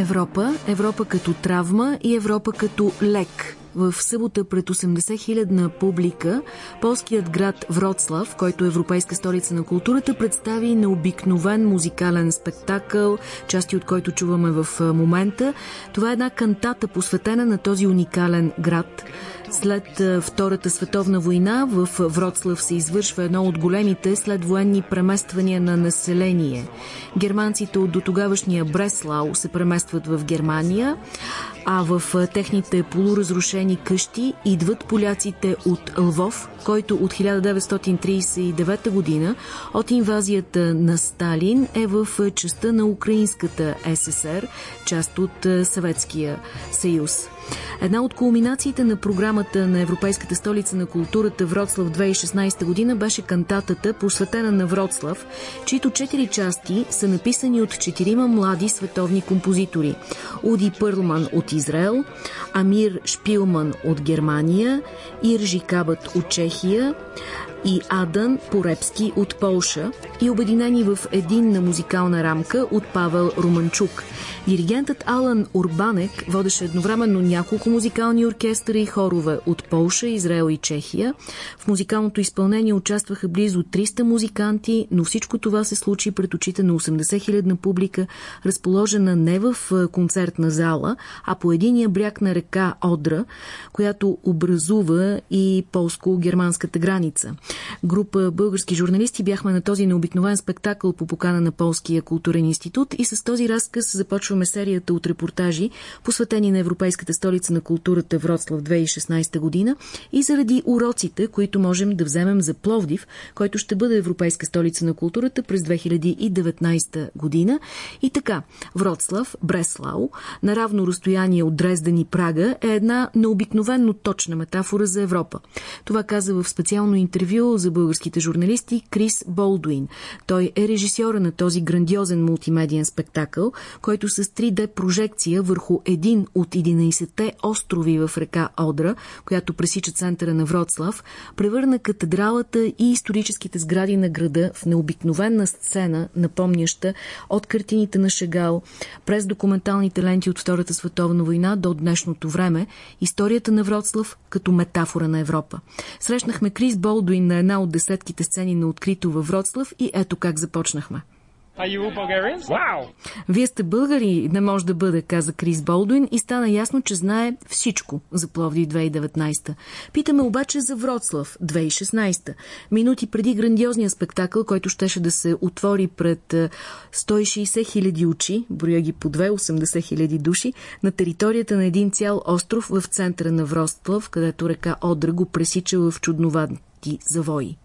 Европа, Европа като травма и Европа като лек. В събота пред 80 хилядна публика полският град Вроцлав, който е Европейска столица на културата, представи необикновен музикален спектакъл, части от който чуваме в момента. Това е една кантата посветена на този уникален град. След Втората световна война в Вроцлав се извършва едно от големите следвоенни премествания на население. Германците от дотогавашния Бреслау се преместват в Германия, а в техните полуразрушени къщи идват поляците от Лвов, който от 1939 година от инвазията на Сталин е в частта на Украинската ССР, част от Съветския съюз. Една от кулминациите на програмата на Европейската столица на културата Вроцлав 2016 година беше кантатата, посветена на Вроцлав, чието четири части са написани от четирима млади световни композитори. Уди Пърлман от Израел, Амир Шпилман от Германия, Иржи Кабът от Чехия, и Адан Порепски от Полша и обединени в единна музикална рамка от Павел Романчук. Диригентът Алан Урбанек водеше едновременно няколко музикални оркестъри и хорове от Полша, Израел и Чехия. В музикалното изпълнение участваха близо 300 музиканти, но всичко това се случи пред очите на 80 хилядна публика, разположена не в концертна зала, а по единия бряг на река Одра, която образува и полско-германската граница. Група български журналисти бяхме на този необикновен спектакъл по покана на Полския културен институт и с този разказ започваме серията от репортажи, посветени на Европейската столица на културата Вроцлав 2016 година и заради уроците, които можем да вземем за Пловдив, който ще бъде Европейска столица на културата през 2019 година. И така, Вроцлав, Бреслау, на равно разстояние от Дрезден и Прага е една необикновенно точна метафора за Европа. Това каза в специално интервю интервю за българските журналисти Крис Болдуин. Той е режисьора на този грандиозен мултимедиен спектакъл, който с 3D прожекция върху един от 11-те острови в река Одра, която пресича центъра на Вроцлав, превърна катедралата и историческите сгради на града в необикновена сцена, напомняща от картините на Шегал, през документалните ленти от Втората световна война до днешното време, историята на Вроцлав като метафора на Европа. Срещнахме Крис Болдуин на една от десетките сцени на открито във Вроцлав и ето как започнахме. Wow. Вие сте българи, не може да бъде, каза Крис Болдуин и стана ясно, че знае всичко за Пловди 2019. Питаме обаче за Вроцлав 2016. Минути преди грандиозния спектакъл, който щеше да се отвори пред 160 хиляди очи, броя ги по 280 хиляди души, на територията на един цял остров в центъра на Вроцлав, където река Одра го пресича в чудноватни завои.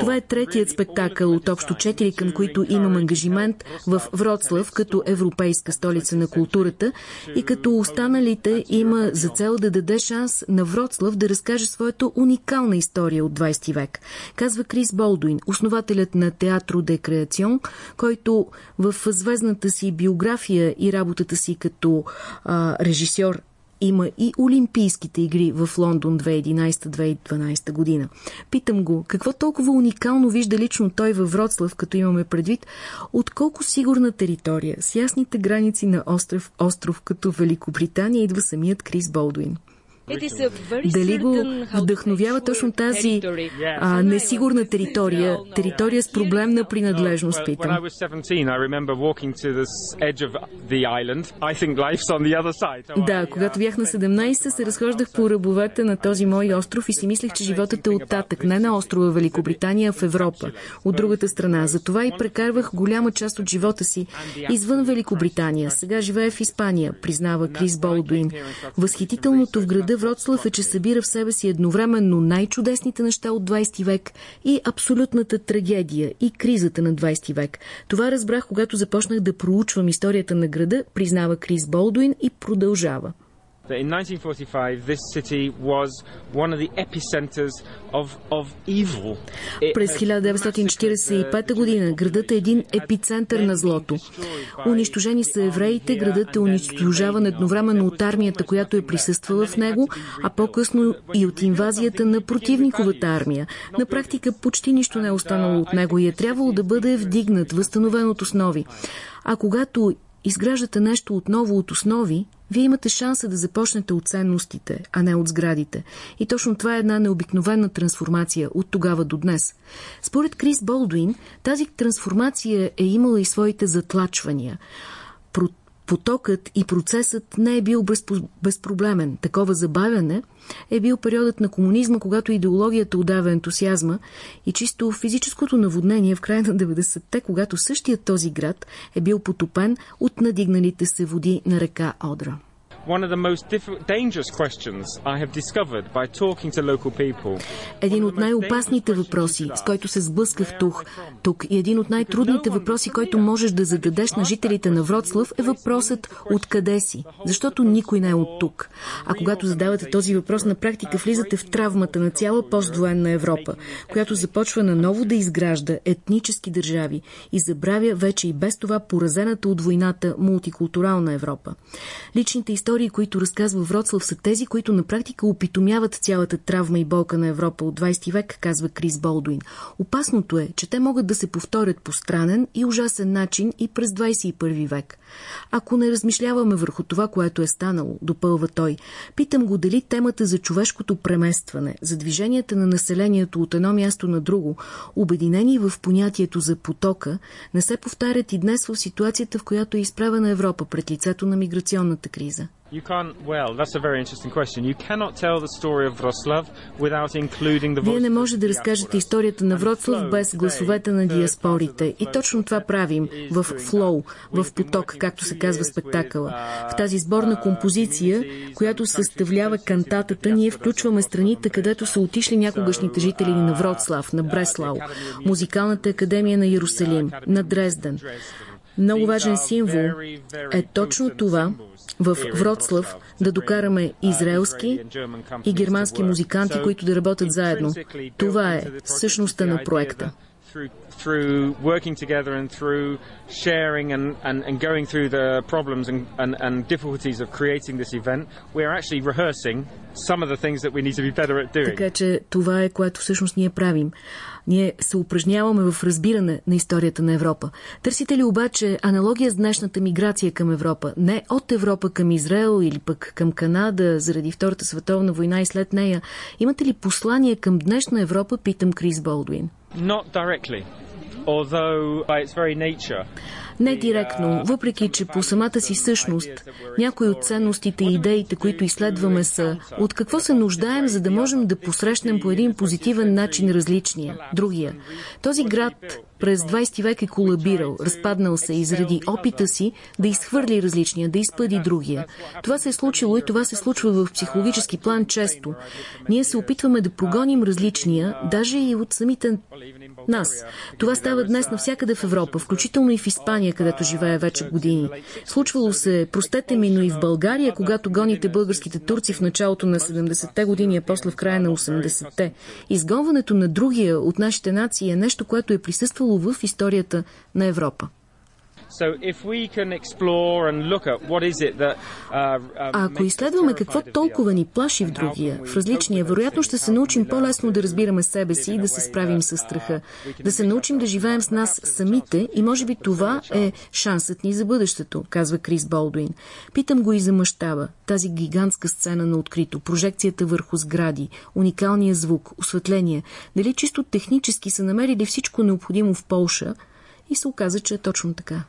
Това е третият спектакъл от общо четири, към които имам ангажимент в Вроцлав като европейска столица на културата и като останалите има за цел да даде шанс на Вроцлав да разкаже своята уникална история от 20 век. Казва Крис Болдуин, основателят на Театро де Креацион, който в звездната си биография и работата си като а, режисьор има и Олимпийските игри в Лондон 2011-2012 година. Питам го, какво толкова уникално вижда лично той във Вроцлав, като имаме предвид, отколко сигурна територия с ясните граници на остров, остров като Великобритания идва самият Крис Болдуин. Дали го вдъхновява точно тази а, несигурна територия, територия с проблемна принадлежност, питам. Да, когато бях на 17, се разхождах по ръбовете на този мой остров и си мислех, че животът е оттатък, не на острова Великобритания, а в Европа, от другата страна. Затова и прекарвах голяма част от живота си извън Великобритания. Сега живея в Испания, признава Крис Болдуин. Възхитителното в града Вроцлав е, че събира в себе си едновременно най-чудесните неща от 20 век и абсолютната трагедия и кризата на 20 век. Това разбрах, когато започнах да проучвам историята на града, признава Крис Болдуин и продължава. That in 1945 this city was one of the epicenters of, of evil. През 1945 година градът е един епицентър на злото. Унищожени са евреите, градът е унищожаван едновременно от армията, която е присъствала в него, а по-късно и от инвазията на противниковата армия. На практика почти нищо не е останало от него и е трябвало да бъде вдигнат, възстановен от основи. А когато изграждате нещо отново от основи, вие имате шанса да започнете от ценностите, а не от сградите. И точно това е една необикновена трансформация от тогава до днес. Според Крис Болдуин, тази трансформация е имала и своите затлачвания потокът и процесът не е бил безпроблемен. Такова забавяне е бил периодът на комунизма, когато идеологията отдава ентусиазма и чисто физическото наводнение в края на 90-те, когато същият този град е бил потопен от надигналите се води на река Одра one of the most dangerous questions I have discovered by talking to local people. Един от най-опасните въпроси, с който се сблъсках тук, тук и един от най-трудните въпроси, който можеш да зададеш на жителите на Вроцлав е въпросът откъде си, защото никой не е от тук. А когато задавате този въпрос, на практика влизате в травмата на цяла поствоенна Европа, която започва наново да изгражда етнически държави и забравя вече и без това поразената от войната мултикултурална Европа. Личните истории истории, които разказва Вроцлав, са тези, които на практика опитомяват цялата травма и болка на Европа от 20 век, казва Крис Болдуин. Опасното е, че те могат да се повторят по странен и ужасен начин и през 21 век. Ако не размишляваме върху това, което е станало, допълва той, питам го дали темата за човешкото преместване, за движенията на населението от едно място на друго, обединени в понятието за потока, не се повтарят и днес в ситуацията, в която е изправена Европа пред лицето на миграционната криза. You can't, well, that's a very interesting question. You cannot tell the story of Wroclaw without including the Вие не може да разкажете историята на Вроцлав без гласовете на диаспорите. И точно това правим в флоу, в поток, както се казва спектакъла. В тази сборна композиция, която съставлява кантатата, ние включваме страните, където са отишли някогашните жители на Вроцлав, на Бреслау, Музикалната академия на Иерусалим, на Дрезден. Много важен символ е точно това, в Вроцлав да докараме израелски и германски музиканти, които да работят заедно. Това е същността на проекта. Through working together and through sharing and, and, and going through the problems and, and, and difficulties of creating this event, we are actually rehearsing some of the things that we need to be better at doing. Така че това е което всъщност ние правим. Ние се упражняваме в разбиране на историята на Европа. Търсите ли обаче аналогия с днешната миграция към Европа? Не от Европа към Израел или пък към Канада заради Втората световна война и след нея. Имате ли послание към днешна Европа, питам Крис Болдуин? Not directly. Although by its very nature не директно, въпреки че по самата си същност някои от ценностите и идеите, които изследваме са от какво се нуждаем, за да можем да посрещнем по един позитивен начин различния, другия. Този град през 20 век е колабирал, разпаднал се и заради опита си да изхвърли различния, да изпъди другия. Това се е случило и това се случва в психологически план често. Ние се опитваме да прогоним различния, даже и от самите нас. Това става днес навсякъде в Европа, включително и в Испания, където живее вече години. Случвало се, простете ми, но и в България, когато гоните българските турци в началото на 70-те години, а после в края на 80-те. Изгонването на другия от нашите нации е нещо, което е присъствало в историята на Европа. А ако изследваме какво толкова ни плаши в другия, в различния, вероятно ще се научим по-лесно да разбираме себе си и да се справим с страха. Да се научим да живеем с нас самите и може би това е шансът ни за бъдещето, казва Крис Болдуин. Питам го и за мащаба, тази гигантска сцена на открито, прожекцията върху сгради, уникалния звук, осветление. Дали чисто технически са намерили всичко необходимо в Полша, и се оказа, че е точно така.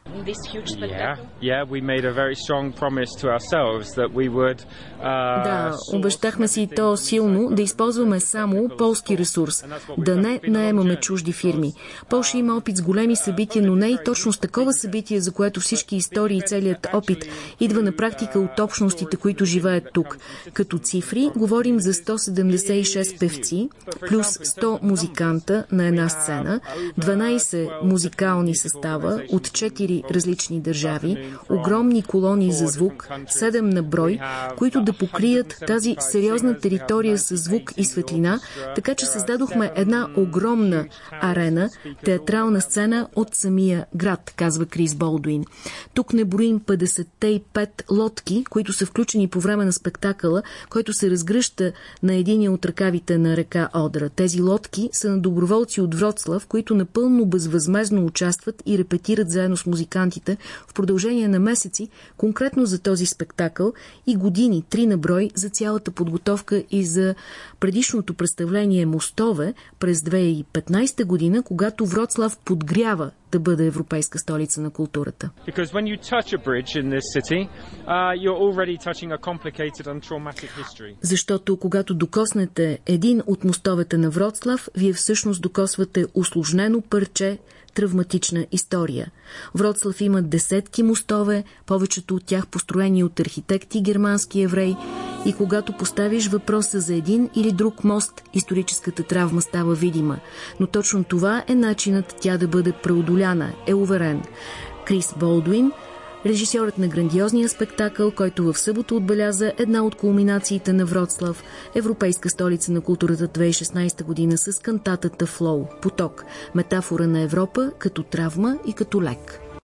Да, обещахме си то силно да използваме само полски ресурс, да не наемаме чужди фирми. Полша има опит с големи събития, но не и точно с такова събитие, за което всички истории и целият опит идва на практика от общностите, които живеят тук. Като цифри говорим за 176 певци, плюс 100 музиканта на една сцена, 12 музикални огромни състава от четири различни държави, огромни колонии за звук, седем на брой, които да покрият тази сериозна територия с звук и светлина, така че създадохме една огромна арена, театрална сцена от самия град, казва Крис Болдуин. Тук не броим 55 лодки, които са включени по време на спектакъла, който се разгръща на единия от ръкавите на река Одра. Тези лодки са на доброволци от Вроцлав, които напълно безвъзмезно участват и репетират заедно с музикантите в продължение на месеци, конкретно за този спектакъл и години, три на брой, за цялата подготовка и за предишното представление Мостове през 2015 година, когато Вроцлав подгрява да бъде европейска столица на културата. Uh, Защото когато докоснете един от мостовете на Вроцлав, вие всъщност докосвате усложнено парче травматична история. Вроцлав има десетки мостове, повечето от тях построени от архитекти германски евреи и когато поставиш въпроса за един или друг мост, историческата травма става видима. Но точно това е начинът тя да бъде преодоляна, е уверен. Крис Болдуин – режисьорът на грандиозния спектакъл, който в събота отбеляза една от кулминациите на Вроцлав, Европейска столица на културата 2016 година с кантатата Флоу, поток, метафора на Европа като травма и като лек.